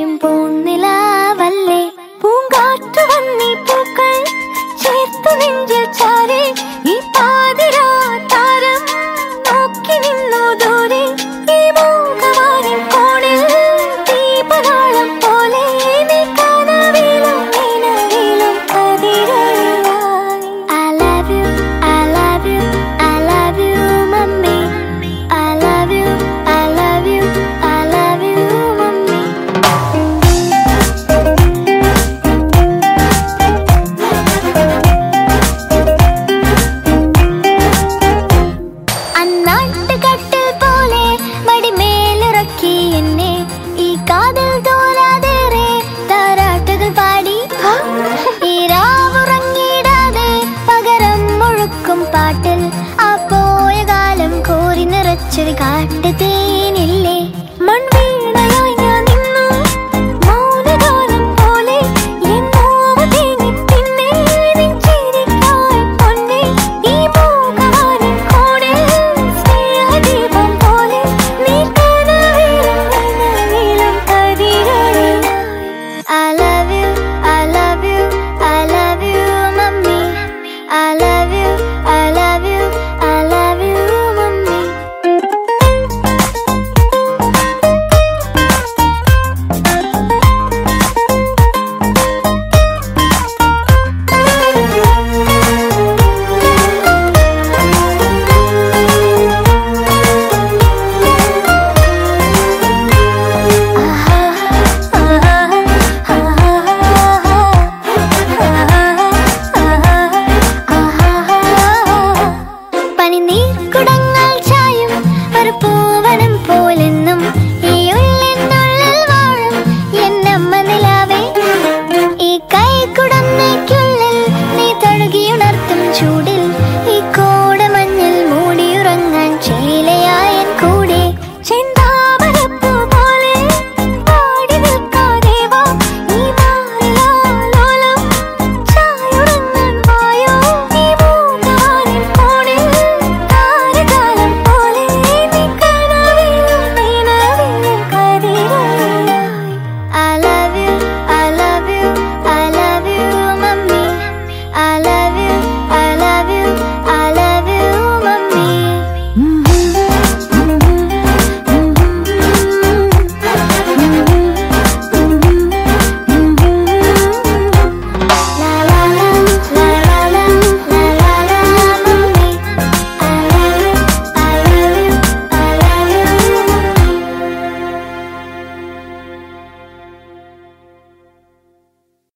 imponer. കുടങ്ങൾ ചായും ഒരു പൂവനം